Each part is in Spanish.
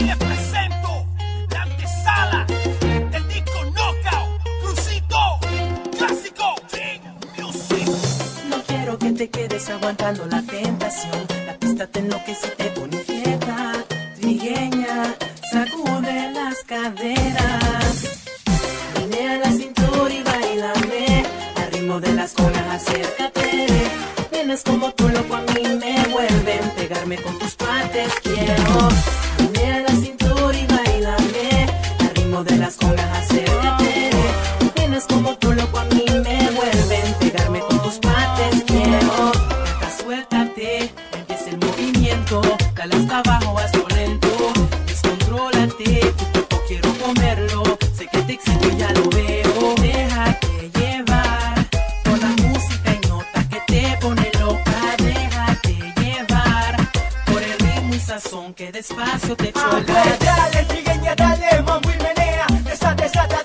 Y les presento la antesala del disco Knockout, Crucito, clásico. No quiero que te quedes aguantando la tentación. La pista te enloquece y te pone inquieta. Trigueña, sacude las caderas. Menea la cintura y bailame. Al ritmo de las colas, acércate. Vienes como tú loco a mí me vuelven. Pegarme con tus partes quiero. Hasta abajo, hazlo lento. Descontrólate, tu cuerpo quiero comerlo. Sé que te excito ya lo veo. Déjate llevar por la música y nota que te pone loca. Déjate llevar por el ritmo y sazón que despacio te choca. Dale, dale, trigueña, dale, mambo y menea. Esa desatadura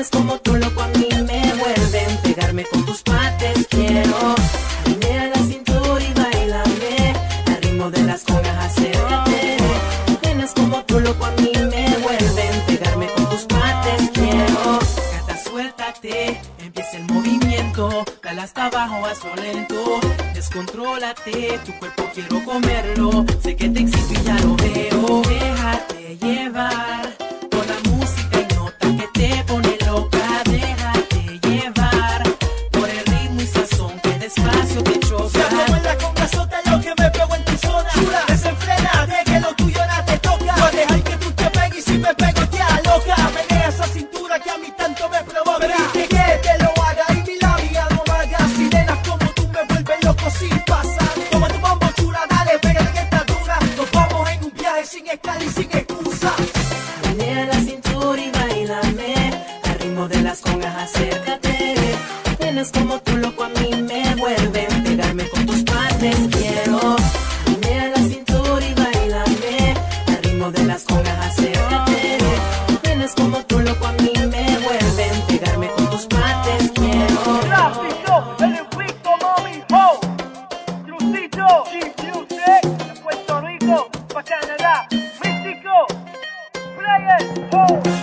Vienes como tú loco a mí me vuelven Pegarme con tus partes quiero Menea la cintura y bailame Al ritmo de las congas acércate Vienes como tú loco a mí me vuelven Pegarme con tus partes quiero Gata suéltate Empieza el movimiento. Dale hasta abajo hazlo lento. Descontrólate Tu cuerpo quiero comerlo. Sé que te excito y ya lo tienes como tú loco a mí me vuelve. Pegarme con tus partes quiero. Dime a la cintura y bailame. Al ritmo de las congas acércate. Tú tienes como tú loco a mí me vuelve. Pegarme con tus partes quiero. Tráfico, el invicto, mami, ho. Crucito, G-Music, de Puerto Rico, pa' Canadá, Místico, Players, ho.